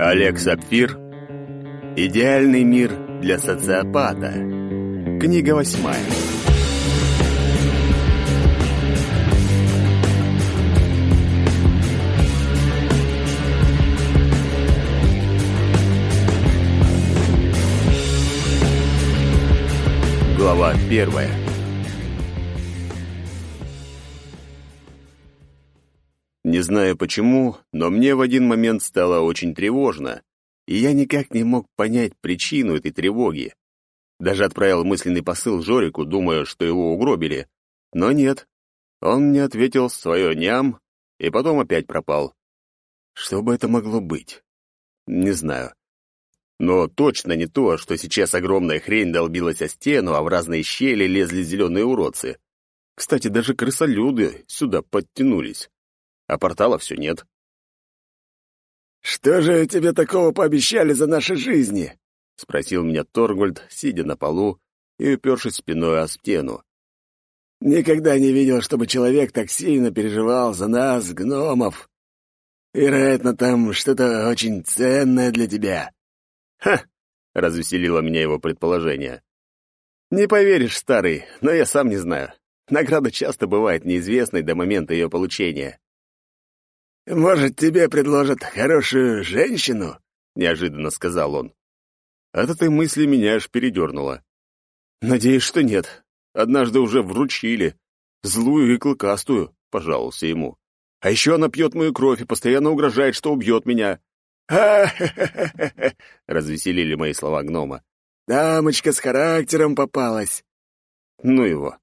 Олег Сапфир. Идеальный мир для социопата. Книга восьмая. Глава первая. Знаю почему, но мне в один момент стало очень тревожно, и я никак не мог понять причину этой тревоги. Даже отправил мысленный посыл Жорику, думая, что его угробили. Но нет. Он мне ответил свое ням, и потом опять пропал. Что бы это могло быть? Не знаю. Но точно не то, что сейчас огромная хрень долбилась о стену, а в разные щели лезли зеленые уродцы. Кстати, даже крысолюды сюда подтянулись а портала все нет. «Что же тебе такого пообещали за наши жизни?» — спросил меня Торгульд, сидя на полу и упершись спиной о стену. «Никогда не видел, чтобы человек так сильно переживал за нас, гномов. Вероятно, там что-то очень ценное для тебя». «Ха!» — развеселило меня его предположение. «Не поверишь, старый, но я сам не знаю. Награда часто бывает неизвестной до момента ее получения. «Может, тебе предложат хорошую женщину?» — неожиданно сказал он. От этой мысли меня аж передернуло. «Надеюсь, что нет. Однажды уже вручили. Злую и клыкастую», — пожаловался ему. «А еще она пьет мою кровь и постоянно угрожает, что убьет меня». «Ха-ха-ха-ха!» — развеселили мои слова гнома. «Дамочка с характером попалась». «Ну его.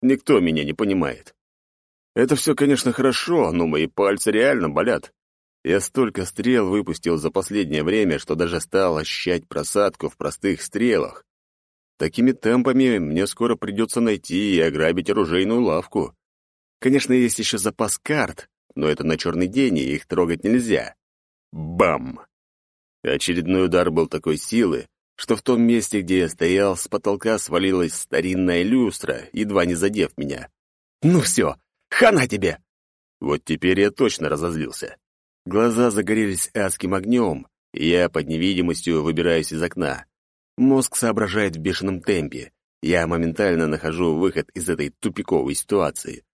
Никто меня не понимает. Это все, конечно, хорошо, но мои пальцы реально болят. Я столько стрел выпустил за последнее время, что даже стал ощущать просадку в простых стрелах. Такими темпами мне скоро придется найти и ограбить оружейную лавку. Конечно, есть еще запас карт, но это на черный день, и их трогать нельзя. Бам! Очередной удар был такой силы, что в том месте, где я стоял, с потолка свалилась старинная люстра, едва не задев меня. Ну все, Хана тебе!» Вот теперь я точно разозлился. Глаза загорелись адским огнем, и я под невидимостью выбираюсь из окна. Мозг соображает в бешеном темпе. Я моментально нахожу выход из этой тупиковой ситуации.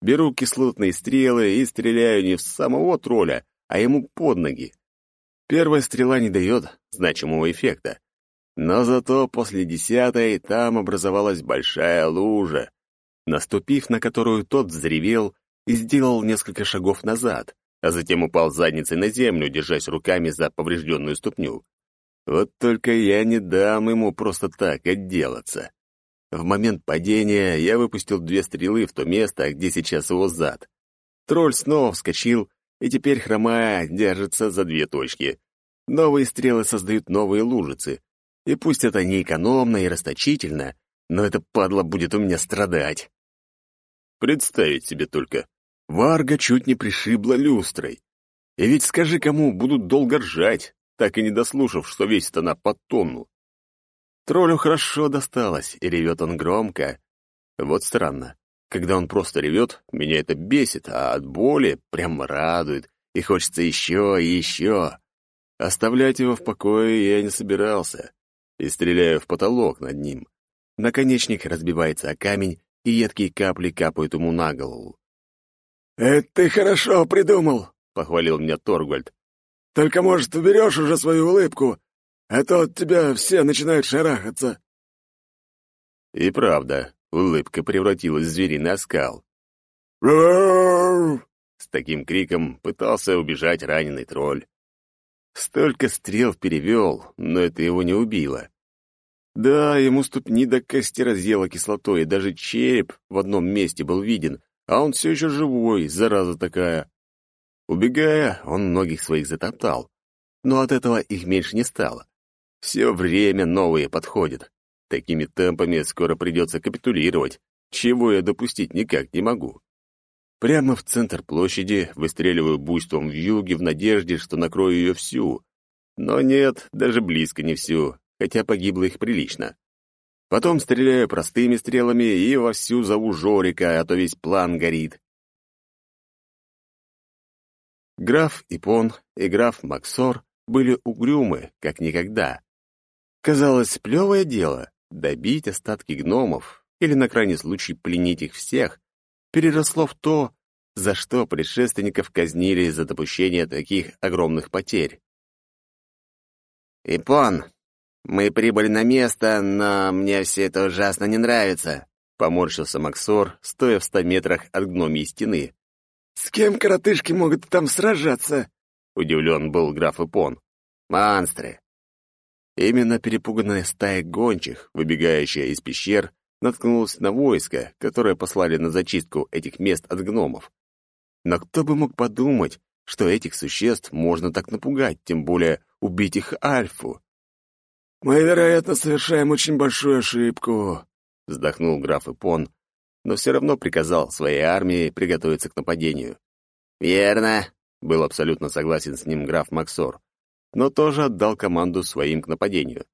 Беру кислотные стрелы и стреляю не в самого тролля, а ему под ноги. Первая стрела не дает значимого эффекта. Но зато после десятой там образовалась большая лужа, наступив на которую тот взревел и сделал несколько шагов назад, а затем упал задницей на землю, держась руками за поврежденную ступню. Вот только я не дам ему просто так отделаться. В момент падения я выпустил две стрелы в то место, где сейчас его зад. Тролль снова вскочил и теперь, хромая, держится за две точки. Новые стрелы создают новые лужицы. И пусть это не экономно и расточительно, но эта падла будет у меня страдать. Представить себе только. Варга чуть не пришибла люстрой. И ведь скажи кому, будут долго ржать, так и не дослушав, что весит она под тонну. Троллю хорошо досталось, и ревет он громко. Вот странно. Когда он просто ревет, меня это бесит, а от боли прямо радует, и хочется еще и еще. Оставлять его в покое я не собирался, и стреляю в потолок над ним. Наконечник разбивается о камень, и едкие капли капают ему на голову. «Это ты хорошо придумал», — похвалил меня Торгвальд. «Только, может, уберешь уже свою улыбку, а то от тебя все начинают шарахаться». И правда, улыбка превратилась в звериный оскал. С таким криком пытался убежать раненый тролль. Столько стрел перевел, но это его не убило. Да, ему ступни до кости разъело кислотой, и даже череп в одном месте был виден, а он все еще живой, зараза такая. Убегая, он многих своих затоптал, но от этого их меньше не стало. Все время новые подходят. Такими темпами скоро придется капитулировать, чего я допустить никак не могу. Прямо в центр площади выстреливаю буйством в юге в надежде, что накрою ее всю. Но нет, даже близко не всю, хотя погибло их прилично. Потом стреляю простыми стрелами и вовсю зову Жорика, а то весь план горит. Граф Ипон и граф Максор были угрюмы, как никогда. Казалось, плевое дело — добить остатки гномов или, на крайний случай, пленить их всех, переросло в то, за что предшественников казнили за допущение таких огромных потерь. «Ипон, мы прибыли на место, но мне все это ужасно не нравится», — поморщился Максор, стоя в ста метрах от гномьей стены. «С кем коротышки могут там сражаться?» — удивлен был граф Ипон. «Монстры». Именно перепуганная стая гончих, выбегающая из пещер, наткнулась на войско, которое послали на зачистку этих мест от гномов. Но кто бы мог подумать, что этих существ можно так напугать, тем более убить их альфу? «Мы, вероятно, совершаем очень большую ошибку», — вздохнул граф Ипон, но все равно приказал своей армии приготовиться к нападению. «Верно», — был абсолютно согласен с ним граф Максор, но тоже отдал команду своим к нападению.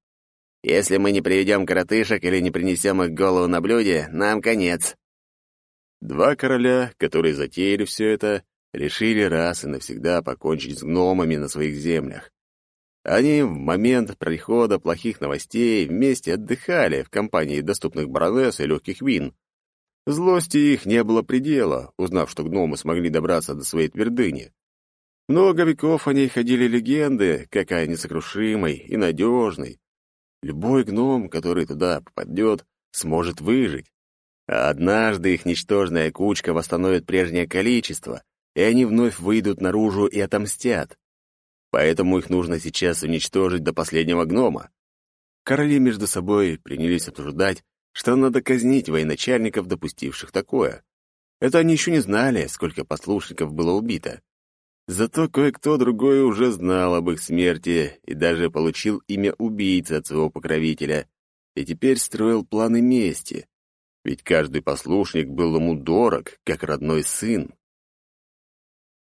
«Если мы не приведем коротышек или не принесем их голову на блюде, нам конец». Два короля, которые затеяли все это, решили раз и навсегда покончить с гномами на своих землях. Они в момент прихода плохих новостей вместе отдыхали в компании доступных баронесс и легких вин. Злости их не было предела, узнав, что гномы смогли добраться до своей твердыни. Много веков о ней ходили легенды, какая несокрушимой и надежной. Любой гном, который туда попадет, сможет выжить. А однажды их ничтожная кучка восстановит прежнее количество, и они вновь выйдут наружу и отомстят поэтому их нужно сейчас уничтожить до последнего гнома. Короли между собой принялись обсуждать, что надо казнить военачальников, допустивших такое. Это они еще не знали, сколько послушников было убито. Зато кое-кто другой уже знал об их смерти и даже получил имя убийцы от своего покровителя, и теперь строил планы мести. Ведь каждый послушник был ему дорог, как родной сын.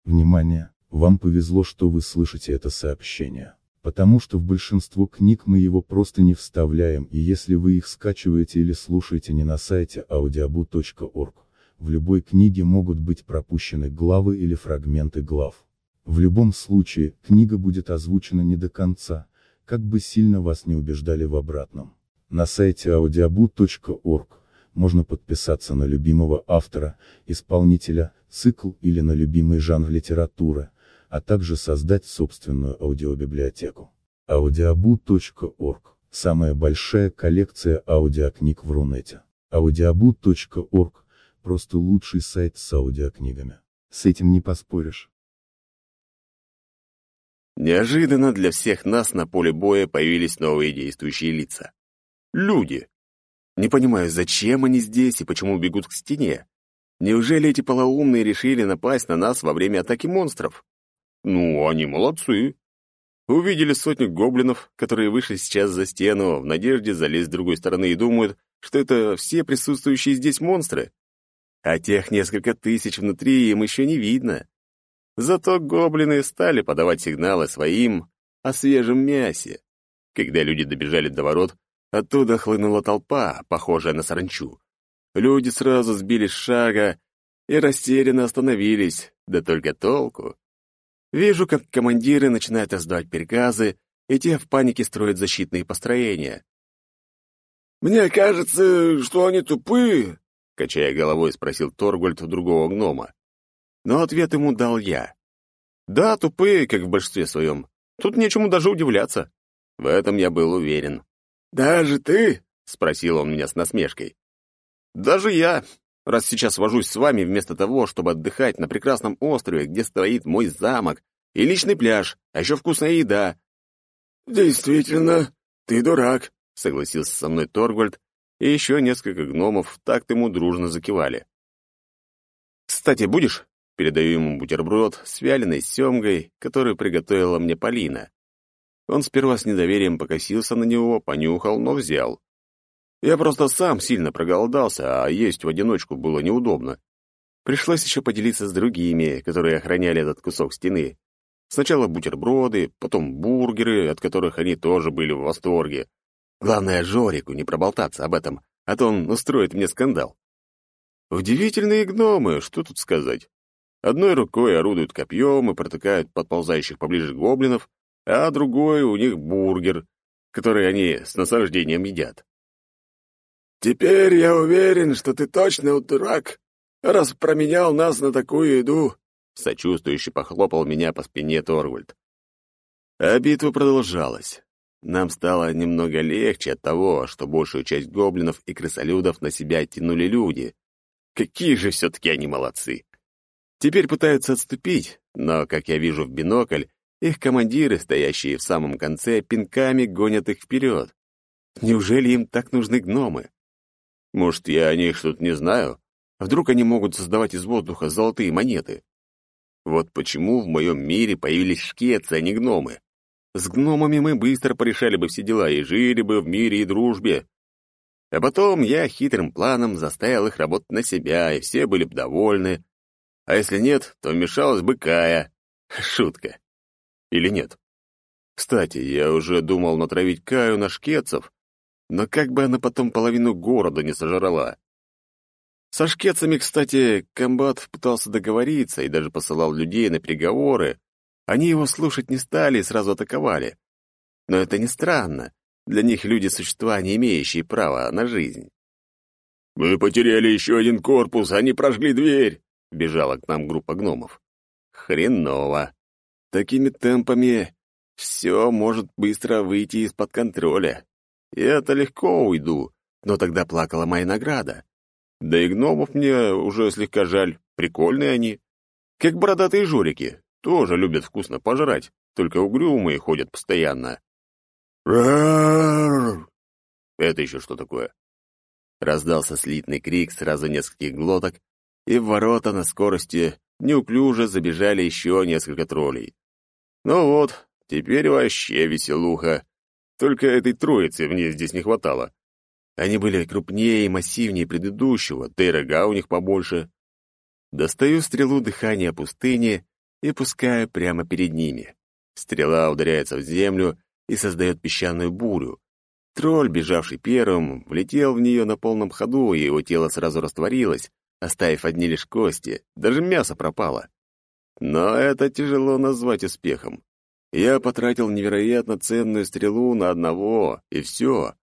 Внимание! Вам повезло, что вы слышите это сообщение. Потому что в большинство книг мы его просто не вставляем, и если вы их скачиваете или слушаете не на сайте audiobu.org, в любой книге могут быть пропущены главы или фрагменты глав. В любом случае, книга будет озвучена не до конца, как бы сильно вас не убеждали в обратном. На сайте audiobu.org можно подписаться на любимого автора, исполнителя, цикл или на любимый жанр литературы, а также создать собственную аудиобиблиотеку. audioboot.org – самая большая коллекция аудиокниг в Рунете. audioboot.org – просто лучший сайт с аудиокнигами. С этим не поспоришь. Неожиданно для всех нас на поле боя появились новые действующие лица. Люди. Не понимаю, зачем они здесь и почему бегут к стене. Неужели эти полоумные решили напасть на нас во время атаки монстров? Ну, они молодцы. Увидели сотню гоблинов, которые вышли сейчас за стену, в надежде залезть с другой стороны и думают, что это все присутствующие здесь монстры. А тех несколько тысяч внутри им еще не видно. Зато гоблины стали подавать сигналы своим о свежем мясе. Когда люди добежали до ворот, оттуда хлынула толпа, похожая на саранчу. Люди сразу сбили с шага и растерянно остановились, да только толку. Вижу, как командиры начинают раздавать приказы, и те в панике строят защитные построения. «Мне кажется, что они тупые», — качая головой, спросил Торгольд у другого гнома. Но ответ ему дал я. «Да, тупые, как в большинстве своем. Тут нечему даже удивляться». В этом я был уверен. «Даже ты?» — спросил он меня с насмешкой. «Даже я раз сейчас вожусь с вами вместо того, чтобы отдыхать на прекрасном острове, где стоит мой замок, и личный пляж, а еще вкусная еда». «Действительно, ты дурак», — согласился со мной Торгвальд, и еще несколько гномов так ему дружно закивали. «Кстати, будешь?» — передаю ему бутерброд с вяленой семгой, которую приготовила мне Полина. Он сперва с недоверием покосился на него, понюхал, но взял. Я просто сам сильно проголодался, а есть в одиночку было неудобно. Пришлось еще поделиться с другими, которые охраняли этот кусок стены. Сначала бутерброды, потом бургеры, от которых они тоже были в восторге. Главное, Жорику не проболтаться об этом, а то он устроит мне скандал. Удивительные гномы, что тут сказать. Одной рукой орудуют копьем и протыкают подползающих поближе гоблинов, а другой у них бургер, который они с наслаждением едят. «Теперь я уверен, что ты точно дурак, раз променял нас на такую еду», сочувствующе похлопал меня по спине Торвальд. А битва продолжалась. Нам стало немного легче от того, что большую часть гоблинов и крысолюдов на себя тянули люди. Какие же все-таки они молодцы! Теперь пытаются отступить, но, как я вижу в бинокль, их командиры, стоящие в самом конце, пинками гонят их вперед. Неужели им так нужны гномы? Может, я о них что-то не знаю? Вдруг они могут создавать из воздуха золотые монеты? Вот почему в моем мире появились шкетцы, а не гномы. С гномами мы быстро порешали бы все дела и жили бы в мире и дружбе. А потом я хитрым планом заставил их работать на себя, и все были бы довольны. А если нет, то вмешалась бы Кая. Шутка. Или нет? Кстати, я уже думал натравить Каю на шкетцев, но как бы она потом половину города не сожрала. Со шкетцами, кстати, комбат пытался договориться и даже посылал людей на переговоры. Они его слушать не стали и сразу атаковали. Но это не странно. Для них люди — существа, не имеющие права на жизнь. «Мы потеряли еще один корпус, они прожгли дверь!» — бежала к нам группа гномов. «Хреново. Такими темпами все может быстро выйти из-под контроля. Я-то легко уйду, но тогда плакала моя награда. Да и гномов мне уже слегка жаль, прикольные они. Как бородатые журики, тоже любят вкусно пожрать, только угрюмые ходят постоянно. Это еще что такое? Раздался слитный крик сразу нескольких глоток, и в ворота на скорости неуклюже забежали еще несколько троллей. Ну вот, теперь вообще веселуха. Только этой троицы мне здесь не хватало. Они были крупнее и массивнее предыдущего, да и рога у них побольше. Достаю стрелу дыхания пустыни и пускаю прямо перед ними. Стрела ударяется в землю и создает песчаную бурю. Тролль, бежавший первым, влетел в нее на полном ходу, и его тело сразу растворилось, оставив одни лишь кости, даже мясо пропало. Но это тяжело назвать успехом. Я потратил невероятно ценную стрелу на одного, и все.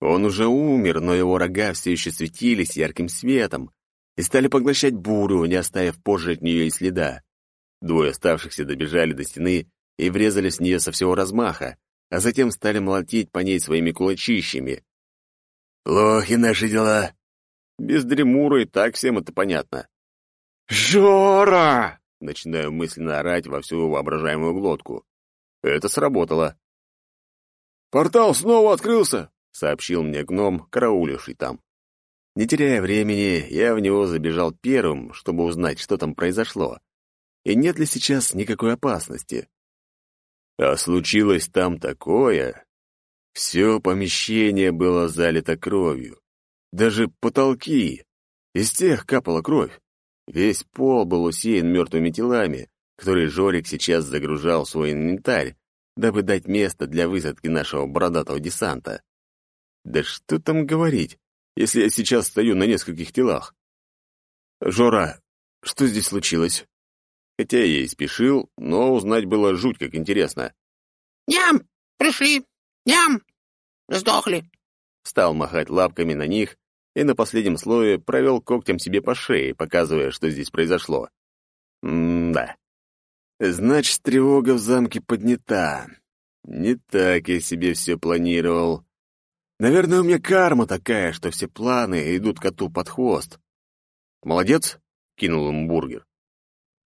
Он уже умер, но его рога все еще светились ярким светом и стали поглощать бурю, не оставив позже от нее и следа. Двое оставшихся добежали до стены и врезались в нее со всего размаха, а затем стали молотить по ней своими кулачищами. «Плохи наши дела». Без дремура и так всем это понятно. «Жора!» — начинаю мысленно орать во всю воображаемую глотку. Это сработало. «Портал снова открылся!» сообщил мне гном, карауливший там. Не теряя времени, я в него забежал первым, чтобы узнать, что там произошло, и нет ли сейчас никакой опасности. А случилось там такое... Все помещение было залито кровью. Даже потолки. Из тех капала кровь. Весь пол был усеян мертвыми телами, которые Жорик сейчас загружал в свой инвентарь, дабы дать место для высадки нашего бородатого десанта. Да что там говорить, если я сейчас стою на нескольких телах? Жора, что здесь случилось? Хотя я и спешил, но узнать было жуть как интересно. «Ням! Пришли! Ням! Сдохли!» Стал махать лапками на них и на последнем слое провел когтем себе по шее, показывая, что здесь произошло. М-да. Значит, тревога в замке поднята. Не так я себе все планировал. Наверное, у меня карма такая, что все планы идут коту под хвост. Молодец, кинул ему бургер.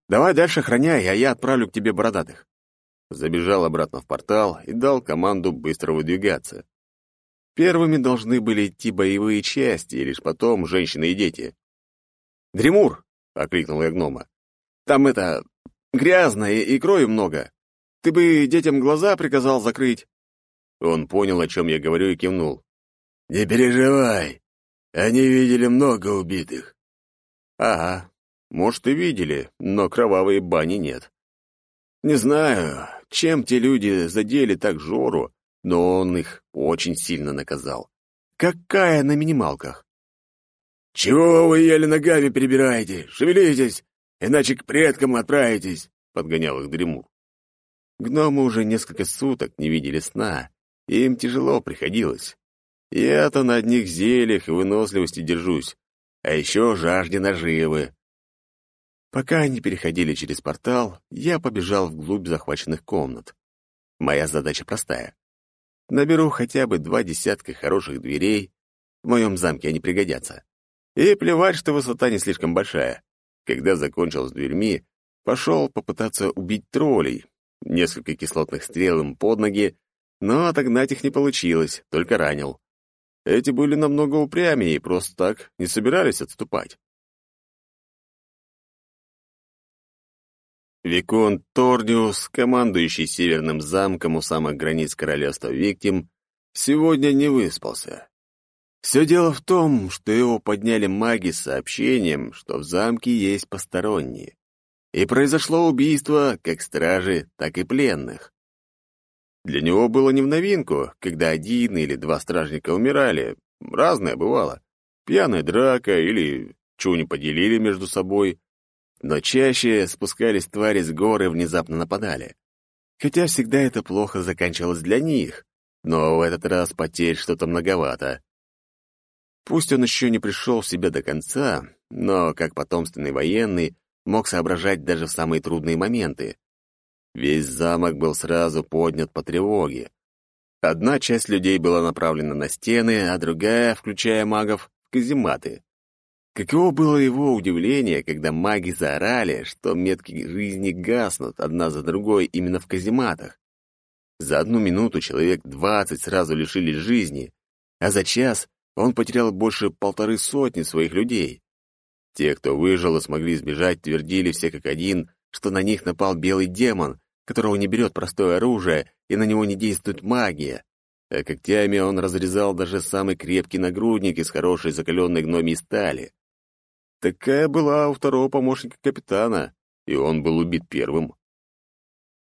Давай дальше охраняй, а я отправлю к тебе бородатых. Забежал обратно в портал и дал команду быстро выдвигаться. Первыми должны были идти боевые части, и лишь потом женщины и дети. «Дремур!» — окликнул я гнома. «Там это... грязно и, и крови много. Ты бы детям глаза приказал закрыть». Он понял, о чем я говорю, и кивнул. «Не переживай. Они видели много убитых». «Ага, может, и видели, но кровавой бани нет. Не знаю, чем те люди задели так Жору, но он их очень сильно наказал. Какая на минималках?» «Чего вы еле ногами перебираете? Шевелитесь, иначе к предкам отправитесь», — подгонял их Дремур. Гномы уже несколько суток не видели сна, и им тяжело приходилось. Я-то на одних зельях и выносливости держусь, а еще жажде наживы. Пока они переходили через портал, я побежал вглубь захваченных комнат. Моя задача простая. Наберу хотя бы два десятка хороших дверей, в моем замке они пригодятся. И плевать, что высота не слишком большая. Когда закончил с дверьми, пошел попытаться убить троллей. Несколько кислотных стрел им под ноги, но отогнать их не получилось, только ранил. Эти были намного упрямее и просто так не собирались отступать. Викон Торниус, командующий Северным замком у самых границ королевства Виктим, сегодня не выспался. Все дело в том, что его подняли маги с сообщением, что в замке есть посторонние. И произошло убийство как стражи, так и пленных. Для него было не в новинку, когда один или два стражника умирали. Разное бывало. Пьяная драка или чего не поделили между собой. Но чаще спускались твари с горы и внезапно нападали. Хотя всегда это плохо заканчивалось для них, но в этот раз потерь что-то многовато. Пусть он еще не пришел в себя до конца, но, как потомственный военный, мог соображать даже в самые трудные моменты. Весь замок был сразу поднят по тревоге. Одна часть людей была направлена на стены, а другая, включая магов, в казематы. Каково было его удивление, когда маги заорали, что метки жизни гаснут одна за другой именно в казематах. За одну минуту человек двадцать сразу лишились жизни, а за час он потерял больше полторы сотни своих людей. Те, кто выжил и смогли сбежать, твердили все как один, что на них напал белый демон, которого не берет простое оружие и на него не действует магия. А когтями он разрезал даже самый крепкий нагрудник из хорошей закаленной гномьей стали. Такая была у второго помощника капитана, и он был убит первым.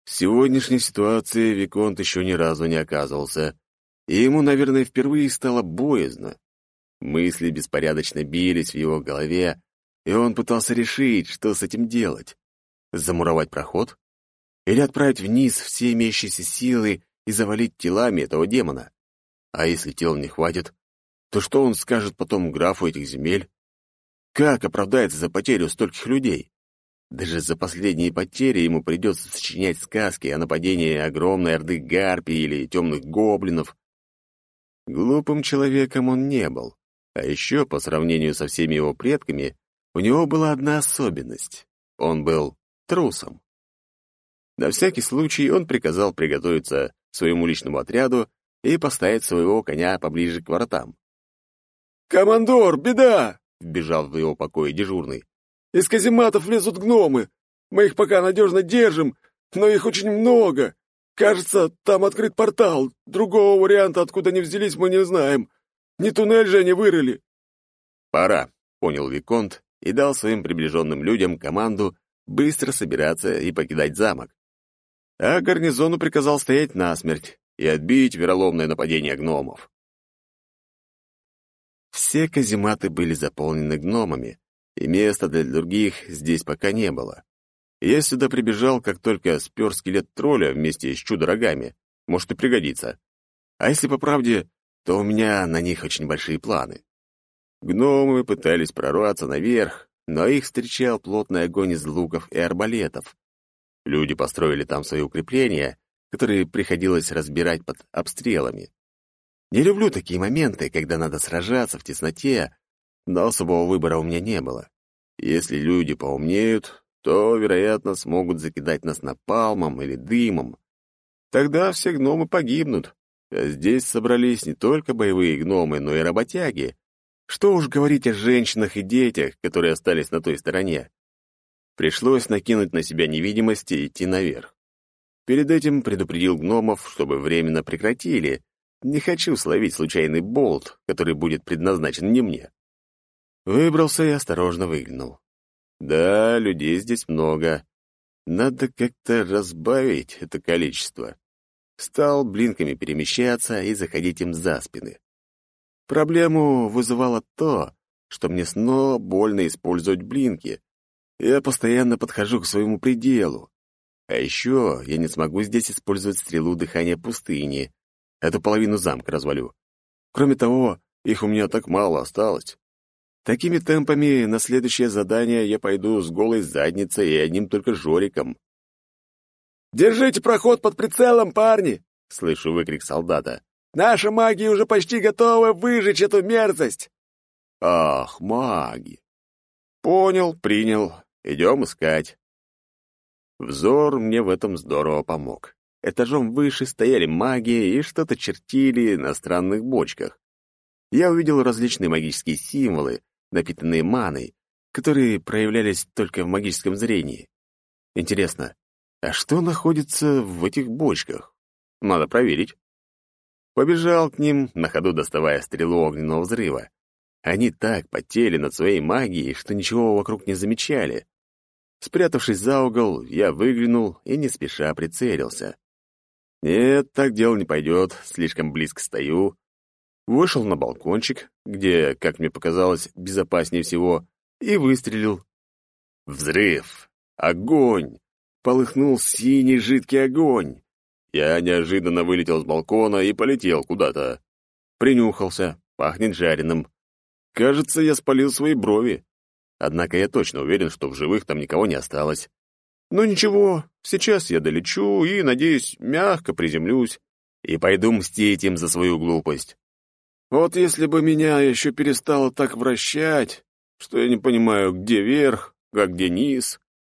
В сегодняшней ситуации Виконт еще ни разу не оказывался, и ему, наверное, впервые стало боязно. Мысли беспорядочно бились в его голове, и он пытался решить, что с этим делать. Замуровать проход? Или отправить вниз все имеющиеся силы и завалить телами этого демона? А если тел не хватит, то что он скажет потом графу этих земель? Как оправдается за потерю стольких людей? Даже за последние потери ему придется сочинять сказки о нападении огромной орды гарпий или темных гоблинов. Глупым человеком он не был. А еще, по сравнению со всеми его предками, у него была одна особенность. Он был трусом. На всякий случай он приказал приготовиться своему личному отряду и поставить своего коня поближе к воротам. «Командор, беда!» вбежал в его покое дежурный. «Из казематов лезут гномы. Мы их пока надежно держим, но их очень много. Кажется, там открыт портал. Другого варианта, откуда они взялись, мы не знаем. Не туннель же они вырыли». «Пора», — понял Виконт и дал своим приближенным людям команду быстро собираться и покидать замок. А гарнизону приказал стоять насмерть и отбить вероломное нападение гномов. Все казематы были заполнены гномами, и места для других здесь пока не было. Я сюда прибежал, как только спер скелет тролля вместе с чудо-рогами. Может и пригодится. А если по правде, то у меня на них очень большие планы. Гномы пытались прорваться наверх, но их встречал плотный огонь из луков и арбалетов. Люди построили там свои укрепления, которые приходилось разбирать под обстрелами. Не люблю такие моменты, когда надо сражаться в тесноте, но особого выбора у меня не было. Если люди поумнеют, то, вероятно, смогут закидать нас напалмом или дымом. Тогда все гномы погибнут. А здесь собрались не только боевые гномы, но и работяги. Что уж говорить о женщинах и детях, которые остались на той стороне. Пришлось накинуть на себя невидимость и идти наверх. Перед этим предупредил гномов, чтобы временно прекратили, не хочу словить случайный болт, который будет предназначен не мне. Выбрался и осторожно выглянул. Да, людей здесь много. Надо как-то разбавить это количество. Стал блинками перемещаться и заходить им за спины. Проблему вызывало то, что мне снова больно использовать блинки. Я постоянно подхожу к своему пределу. А еще я не смогу здесь использовать стрелу дыхания пустыни. Эту половину замка развалю. Кроме того, их у меня так мало осталось. Такими темпами на следующее задание я пойду с голой задницей и одним только Жориком. «Держите проход под прицелом, парни!» — слышу выкрик солдата. «Наша магия уже почти готова выжечь эту мерзость!» «Ах, маги!» «Понял, принял. Идем искать». Взор мне в этом здорово помог. Этажом выше стояли маги и что-то чертили на странных бочках. Я увидел различные магические символы, напитанные маной, которые проявлялись только в магическом зрении. Интересно, а что находится в этих бочках? Надо проверить. Побежал к ним, на ходу доставая стрелу огненного взрыва. Они так потели над своей магией, что ничего вокруг не замечали. Спрятавшись за угол, я выглянул и не спеша прицелился. Нет, так дело не пойдет, слишком близко стою. Вышел на балкончик, где, как мне показалось, безопаснее всего, и выстрелил. Взрыв! Огонь! Полыхнул синий жидкий огонь. Я неожиданно вылетел с балкона и полетел куда-то. Принюхался, пахнет жареным. Кажется, я спалил свои брови. Однако я точно уверен, что в живых там никого не осталось. Но ничего, сейчас я долечу и, надеюсь, мягко приземлюсь и пойду мстить им за свою глупость. Вот если бы меня еще перестало так вращать, что я не понимаю, где верх, а где низ.